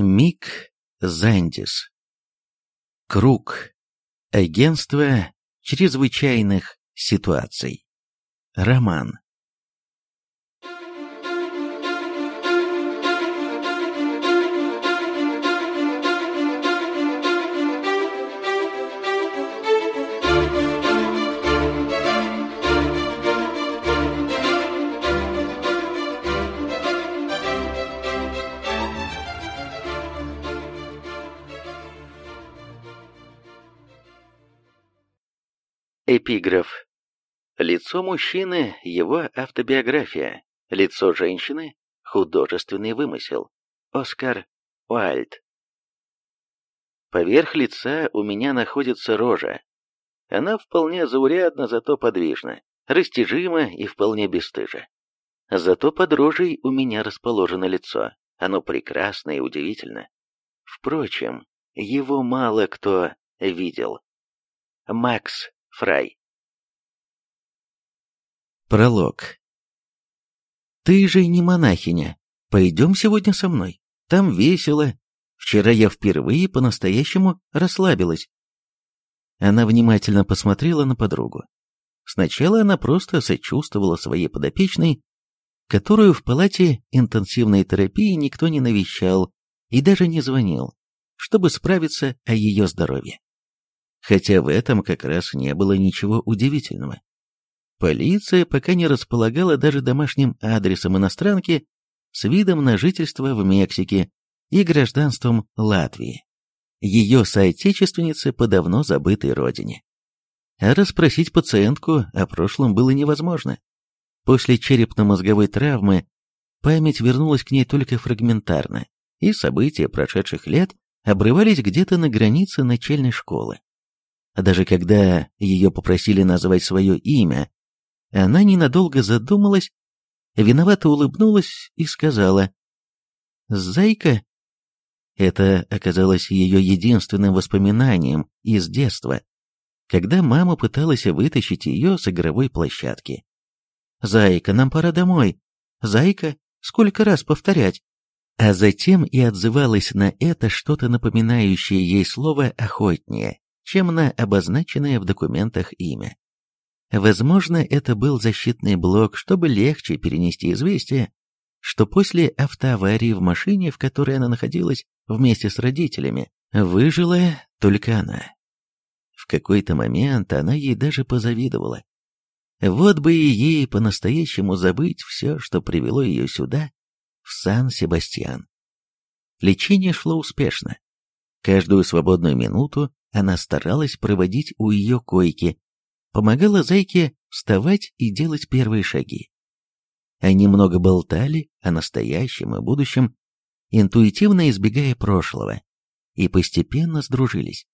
Мик Зандис. Круг. Агентство чрезвычайных ситуаций. Роман. Эпиграф. Лицо мужчины – его автобиография. Лицо женщины – художественный вымысел. Оскар Уальд. Поверх лица у меня находится рожа. Она вполне заурядна, зато подвижна, растяжима и вполне бесстыжа. Зато под рожей у меня расположено лицо. Оно прекрасно и удивительно. Впрочем, его мало кто видел. Макс Фрай. Пролог. «Ты же не монахиня. Пойдем сегодня со мной. Там весело. Вчера я впервые по-настоящему расслабилась». Она внимательно посмотрела на подругу. Сначала она просто сочувствовала своей подопечной, которую в палате интенсивной терапии никто не навещал и даже не звонил, чтобы справиться о ее здоровье хотя в этом как раз не было ничего удивительного. Полиция пока не располагала даже домашним адресом иностранки с видом на жительство в Мексике и гражданством Латвии, ее соотечественницы по давно забытой родине. А расспросить пациентку о прошлом было невозможно. После черепно-мозговой травмы память вернулась к ней только фрагментарно, и события прошедших лет обрывались где-то на границе начальной школы. Даже когда ее попросили назвать свое имя, она ненадолго задумалась, виновато улыбнулась и сказала «Зайка». Это оказалось ее единственным воспоминанием из детства, когда мама пыталась вытащить ее с игровой площадки. «Зайка, нам пора домой. Зайка, сколько раз повторять?» А затем и отзывалась на это что-то напоминающее ей слово «охотнее» чем на обозначенное в документах имя. Возможно, это был защитный блок, чтобы легче перенести известие, что после автоаварии в машине, в которой она находилась вместе с родителями, выжила только она. В какой-то момент она ей даже позавидовала. Вот бы ей по-настоящему забыть все, что привело ее сюда, в Сан-Себастьян. Лечение шло успешно. Каждую свободную минуту она старалась проводить у ее койки, помогала зайке вставать и делать первые шаги. Они много болтали о настоящем и будущем, интуитивно избегая прошлого, и постепенно сдружились.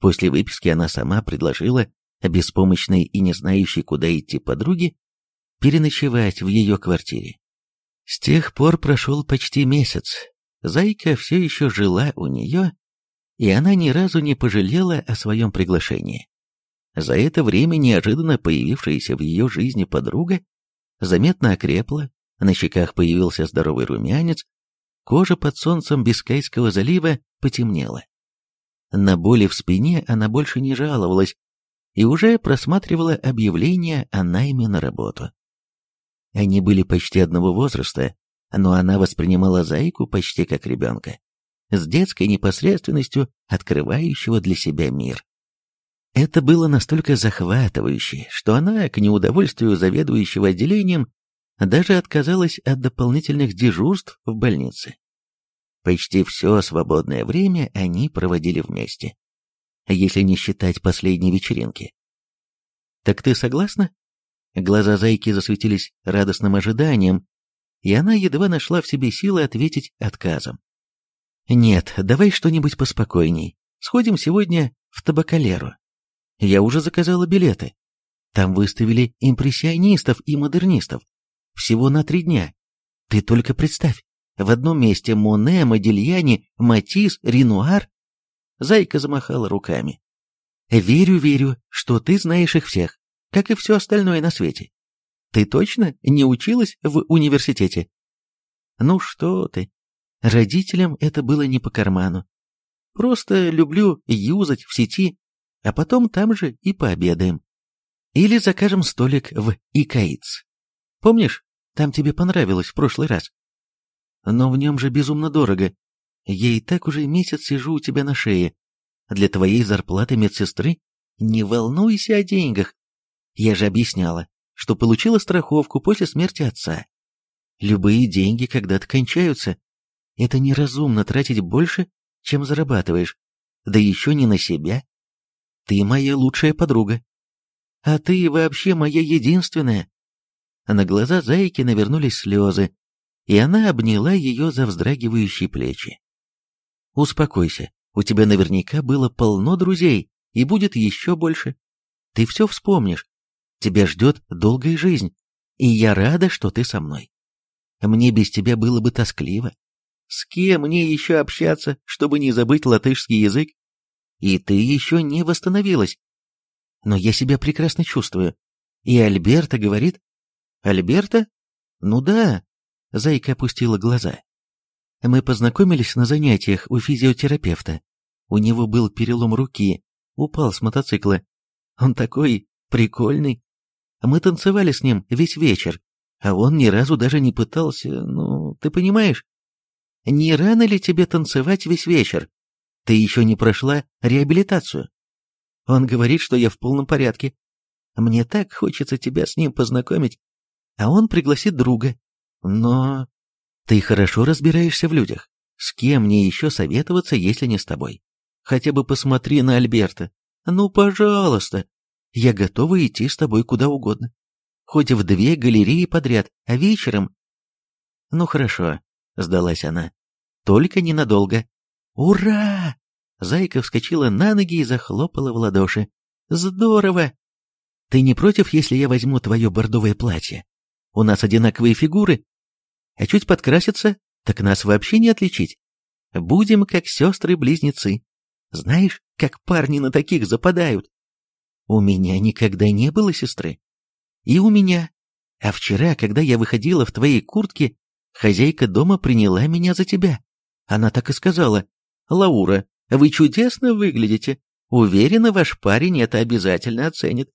После выписки она сама предложила беспомощной и не знающей, куда идти подруге, переночевать в ее квартире. С тех пор прошел почти месяц. Зайка все еще жила у нее, и она ни разу не пожалела о своем приглашении. За это время неожиданно появившаяся в ее жизни подруга заметно окрепла, на щеках появился здоровый румянец, кожа под солнцем Бискайского залива потемнела. На боли в спине она больше не жаловалась и уже просматривала объявления о найме на работу. Они были почти одного возраста, но она воспринимала Зайку почти как ребенка с детской непосредственностью открывающего для себя мир. Это было настолько захватывающе, что она, к неудовольствию заведующего отделением, даже отказалась от дополнительных дежурств в больнице. Почти все свободное время они проводили вместе, если не считать последней вечеринки. «Так ты согласна?» Глаза зайки засветились радостным ожиданием, и она едва нашла в себе силы ответить отказом. «Нет, давай что-нибудь поспокойней. Сходим сегодня в табакалеру. Я уже заказала билеты. Там выставили импрессионистов и модернистов. Всего на три дня. Ты только представь, в одном месте Моне, Модильяни, Матис, Ренуар. Зайка замахала руками. Верю, верю, что ты знаешь их всех, как и все остальное на свете. Ты точно не училась в университете? Ну что ты? Родителям это было не по карману. Просто люблю юзать в сети, а потом там же и пообедаем. Или закажем столик в Икаиц. Помнишь, там тебе понравилось в прошлый раз? Но в нем же безумно дорого. Я и так уже месяц сижу у тебя на шее. Для твоей зарплаты медсестры не волнуйся о деньгах. Я же объясняла, что получила страховку после смерти отца. Любые деньги когда-то кончаются, это неразумно тратить больше, чем зарабатываешь, да еще не на себя. Ты моя лучшая подруга. А ты вообще моя единственная. На глаза зайки навернулись слезы, и она обняла ее за вздрагивающие плечи. «Успокойся, у тебя наверняка было полно друзей, и будет еще больше. Ты все вспомнишь. Тебя ждет долгая жизнь, и я рада, что ты со мной. Мне без тебя было бы тоскливо. С кем мне еще общаться, чтобы не забыть латышский язык? И ты еще не восстановилась. Но я себя прекрасно чувствую. И Альберта говорит... Альберта? Ну да. Зайка опустила глаза. Мы познакомились на занятиях у физиотерапевта. У него был перелом руки, упал с мотоцикла. Он такой прикольный. Мы танцевали с ним весь вечер, а он ни разу даже не пытался, ну, ты понимаешь? не рано ли тебе танцевать весь вечер? Ты еще не прошла реабилитацию. Он говорит, что я в полном порядке. Мне так хочется тебя с ним познакомить. А он пригласит друга. Но ты хорошо разбираешься в людях. С кем мне еще советоваться, если не с тобой? Хотя бы посмотри на Альберта. Ну, пожалуйста. Я готова идти с тобой куда угодно. Хоть в две галереи подряд, а вечером... Ну, хорошо, — сдалась она. «Только ненадолго». «Ура!» Зайка вскочила на ноги и захлопала в ладоши. «Здорово! Ты не против, если я возьму твое бордовое платье? У нас одинаковые фигуры. А чуть подкраситься, так нас вообще не отличить. Будем как сестры-близнецы. Знаешь, как парни на таких западают? У меня никогда не было сестры. И у меня. А вчера, когда я выходила в твоей куртке, Хозяйка дома приняла меня за тебя. Она так и сказала. Лаура, вы чудесно выглядите. Уверена, ваш парень это обязательно оценит.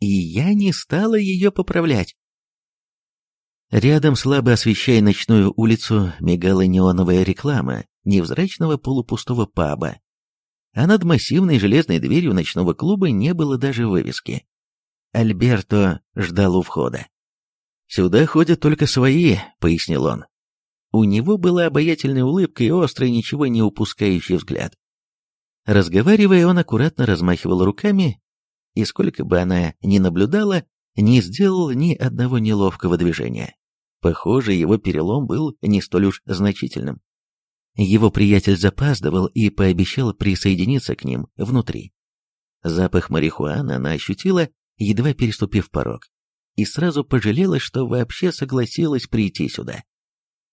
И я не стала ее поправлять. Рядом, слабо освещая ночную улицу, мигала неоновая реклама невзрачного полупустого паба. А над массивной железной дверью ночного клуба не было даже вывески. Альберто ждал у входа. «Сюда ходят только свои», — пояснил он. У него была обаятельная улыбка и острый, ничего не упускающий взгляд. Разговаривая, он аккуратно размахивал руками, и сколько бы она ни наблюдала, не сделал ни одного неловкого движения. Похоже, его перелом был не столь уж значительным. Его приятель запаздывал и пообещал присоединиться к ним внутри. Запах марихуаны она ощутила, едва переступив порог и сразу пожалела, что вообще согласилась прийти сюда.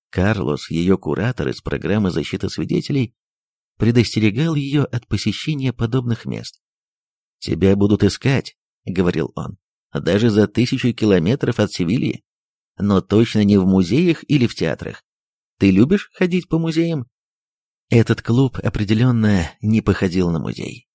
Карлос, ее куратор из программы защиты свидетелей, предостерегал ее от посещения подобных мест. «Тебя будут искать», — говорил он, — «даже за тысячу километров от Севильи, но точно не в музеях или в театрах. Ты любишь ходить по музеям?» Этот клуб определенно не походил на музей.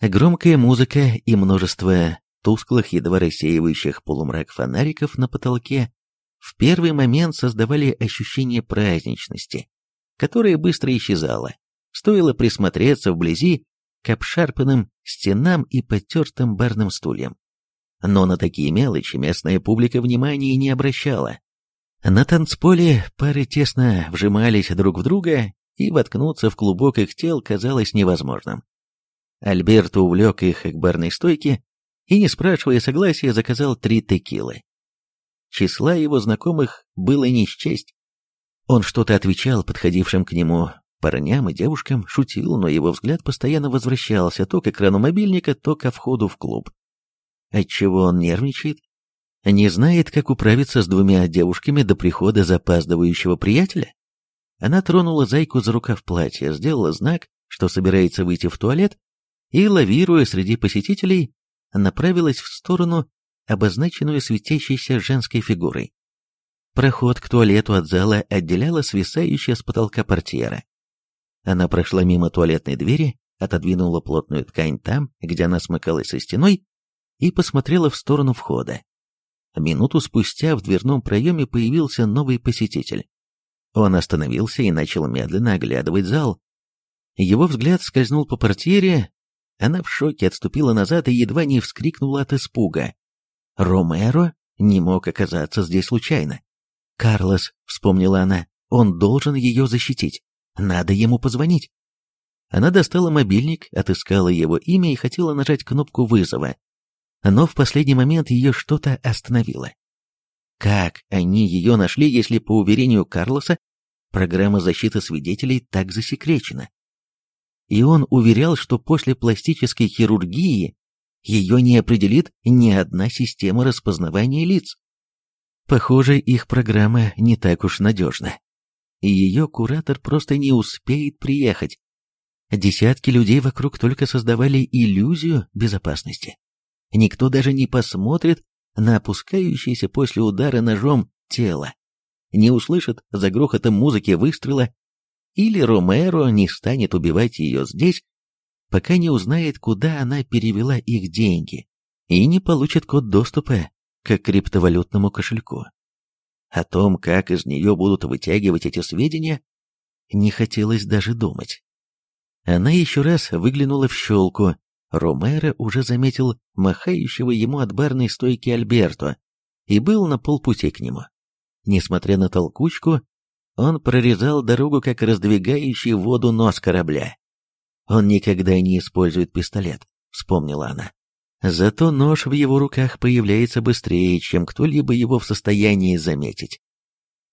Громкая музыка и множество Тусклых, едва рассеивающих полумрак фонариков на потолке в первый момент создавали ощущение праздничности, которое быстро исчезало. Стоило присмотреться вблизи к обшарпанным стенам и потертым барным стульям. Но на такие мелочи местная публика внимания не обращала. На танцполе пары тесно вжимались друг в друга, и воткнуться в клубок их тел казалось невозможным. Альберт увлек их к барной стойке, и, не спрашивая согласия, заказал три текилы. Числа его знакомых было не счесть. Он что-то отвечал подходившим к нему парням и девушкам, шутил, но его взгляд постоянно возвращался то к экрану мобильника, то ко входу в клуб. Отчего он нервничает? Не знает, как управиться с двумя девушками до прихода запаздывающего приятеля? Она тронула зайку за рукав платья, сделала знак, что собирается выйти в туалет, и, лавируя среди посетителей, направилась в сторону, обозначенную светящейся женской фигурой. Проход к туалету от зала отделяла свисающая с потолка портьера. Она прошла мимо туалетной двери, отодвинула плотную ткань там, где она смыкалась со стеной, и посмотрела в сторону входа. Минуту спустя в дверном проеме появился новый посетитель. Он остановился и начал медленно оглядывать зал. Его взгляд скользнул по портьере, она в шоке отступила назад и едва не вскрикнула от испуга. Ромеро не мог оказаться здесь случайно. «Карлос», — вспомнила она, — «он должен ее защитить. Надо ему позвонить». Она достала мобильник, отыскала его имя и хотела нажать кнопку вызова. Но в последний момент ее что-то остановило. Как они ее нашли, если, по уверению Карлоса, программа защиты свидетелей так засекречена? и он уверял, что после пластической хирургии ее не определит ни одна система распознавания лиц. Похоже, их программа не так уж надежна. И ее куратор просто не успеет приехать. Десятки людей вокруг только создавали иллюзию безопасности. Никто даже не посмотрит на опускающееся после удара ножом тело, не услышит за грохотом музыки выстрела или Ромеро не станет убивать ее здесь, пока не узнает, куда она перевела их деньги, и не получит код доступа к криптовалютному кошельку. О том, как из нее будут вытягивать эти сведения, не хотелось даже думать. Она еще раз выглянула в щелку. Ромеро уже заметил махающего ему от барной стойки Альберто и был на полпути к нему. Несмотря на толкучку, он прорезал дорогу, как раздвигающий воду нос корабля. «Он никогда не использует пистолет», — вспомнила она. Зато нож в его руках появляется быстрее, чем кто-либо его в состоянии заметить.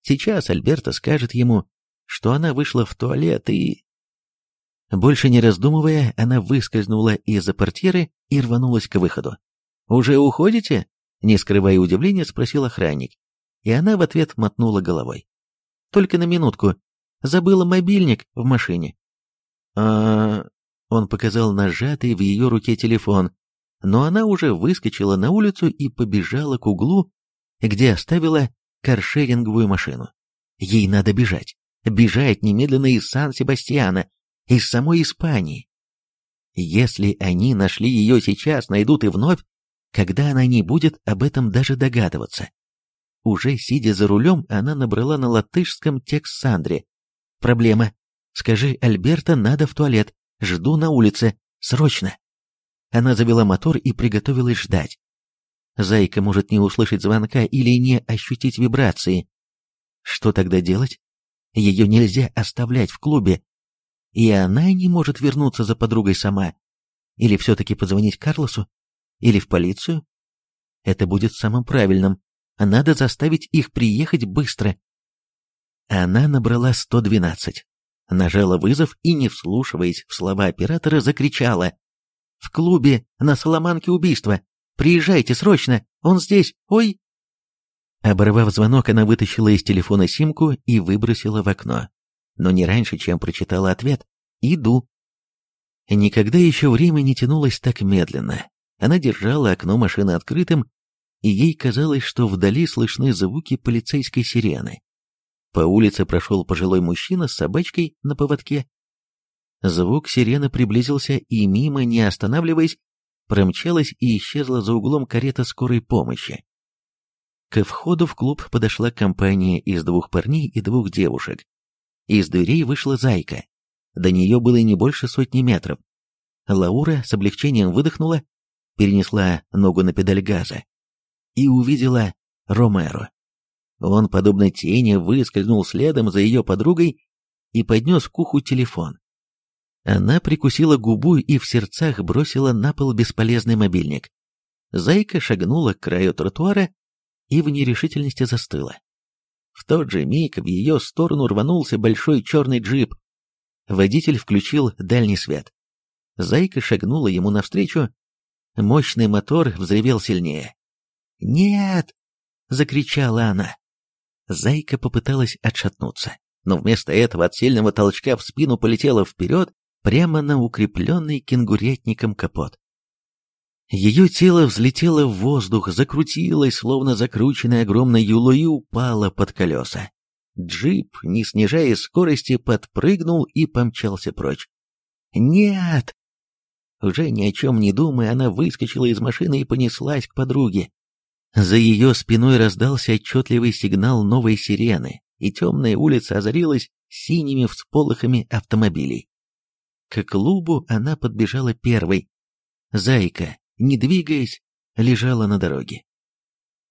Сейчас Альберта скажет ему, что она вышла в туалет и... Больше не раздумывая, она выскользнула из-за портьеры и рванулась к выходу. «Уже уходите?» — не скрывая удивления, спросил охранник. И она в ответ мотнула головой. Только на минутку. Забыла мобильник в машине. А... Он показал нажатый в ее руке телефон, но она уже выскочила на улицу и побежала к углу, где оставила каршеринговую машину. Ей надо бежать. Бежать немедленно из Сан-Себастьяна, из самой Испании. Если они нашли ее сейчас, найдут и вновь, когда она не будет об этом даже догадываться. Уже сидя за рулем, она набрала на латышском текст Сандре. «Проблема. Скажи, Альберта, надо в туалет. Жду на улице. Срочно!» Она завела мотор и приготовилась ждать. Зайка может не услышать звонка или не ощутить вибрации. Что тогда делать? Ее нельзя оставлять в клубе. И она не может вернуться за подругой сама. Или все-таки позвонить Карлосу? Или в полицию? Это будет самым правильным. А Надо заставить их приехать быстро. Она набрала 112, нажала вызов и, не вслушиваясь в слова оператора, закричала. «В клубе на Соломанке убийство! Приезжайте срочно! Он здесь! Ой!» Оборвав звонок, она вытащила из телефона симку и выбросила в окно. Но не раньше, чем прочитала ответ «Иду». Никогда еще время не тянулось так медленно. Она держала окно машины открытым и ей казалось, что вдали слышны звуки полицейской сирены. По улице прошел пожилой мужчина с собачкой на поводке. Звук сирены приблизился, и мимо, не останавливаясь, промчалась и исчезла за углом карета скорой помощи. К входу в клуб подошла компания из двух парней и двух девушек. Из дверей вышла зайка. До нее было не больше сотни метров. Лаура с облегчением выдохнула, перенесла ногу на педаль газа и увидела Ромеро. Он, подобно тени, выскользнул следом за ее подругой и поднес к уху телефон. Она прикусила губу и в сердцах бросила на пол бесполезный мобильник. Зайка шагнула к краю тротуара и в нерешительности застыла. В тот же миг в ее сторону рванулся большой черный джип. Водитель включил дальний свет. Зайка шагнула ему навстречу. Мощный мотор взревел сильнее. «Нет!» — закричала она. Зайка попыталась отшатнуться, но вместо этого от сильного толчка в спину полетела вперед прямо на укрепленный кенгурятником капот. Ее тело взлетело в воздух, закрутилось, словно закрученное огромной юлой, и упало под колеса. Джип, не снижая скорости, подпрыгнул и помчался прочь. «Нет!» Уже ни о чем не думая, она выскочила из машины и понеслась к подруге. За ее спиной раздался отчетливый сигнал новой сирены, и темная улица озарилась синими всполохами автомобилей. К клубу она подбежала первой. Зайка, не двигаясь, лежала на дороге.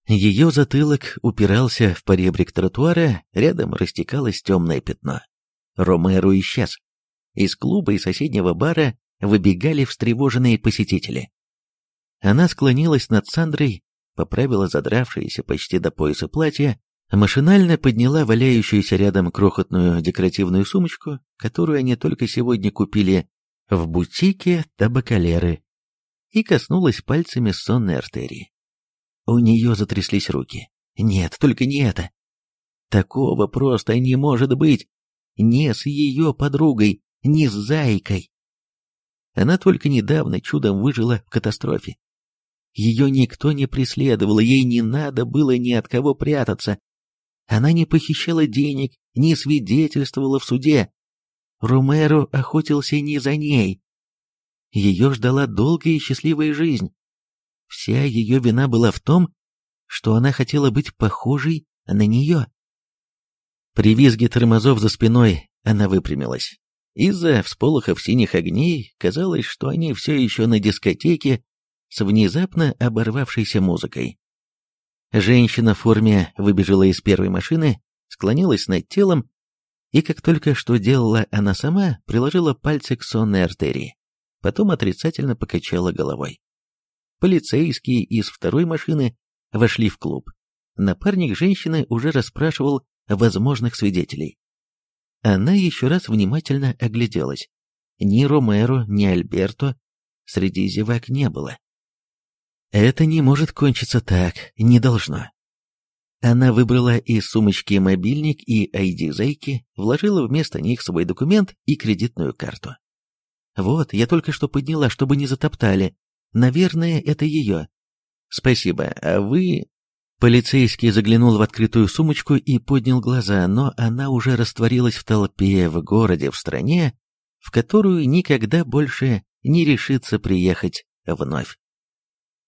Ее затылок упирался в поребрик тротуара, рядом растекалось темное пятно. Ромеро исчез. Из клуба и соседнего бара выбегали встревоженные посетители. Она склонилась над Сандрой поправила задравшееся почти до пояса платье, машинально подняла валяющуюся рядом крохотную декоративную сумочку, которую они только сегодня купили в бутике табакалеры, и коснулась пальцами сонной артерии. У нее затряслись руки. Нет, только не это. Такого просто не может быть. Не с ее подругой, не с зайкой. Она только недавно чудом выжила в катастрофе. Ее никто не преследовал, ей не надо было ни от кого прятаться. Она не похищала денег, не свидетельствовала в суде. Румеро охотился не за ней. Ее ждала долгая и счастливая жизнь. Вся ее вина была в том, что она хотела быть похожей на нее. При визге тормозов за спиной она выпрямилась. Из-за всполохов синих огней казалось, что они все еще на дискотеке, с внезапно оборвавшейся музыкой. Женщина в форме выбежала из первой машины, склонилась над телом, и как только что делала она сама, приложила пальцы к сонной артерии, потом отрицательно покачала головой. Полицейские из второй машины вошли в клуб. Напарник женщины уже расспрашивал возможных свидетелей. Она еще раз внимательно огляделась. Ни Ромеро, ни Альберто среди зевак не было. Это не может кончиться так, не должно. Она выбрала из сумочки мобильник и ID-зайки, вложила вместо них свой документ и кредитную карту. Вот, я только что подняла, чтобы не затоптали. Наверное, это ее. Спасибо, а вы... Полицейский заглянул в открытую сумочку и поднял глаза, но она уже растворилась в толпе, в городе, в стране, в которую никогда больше не решится приехать вновь.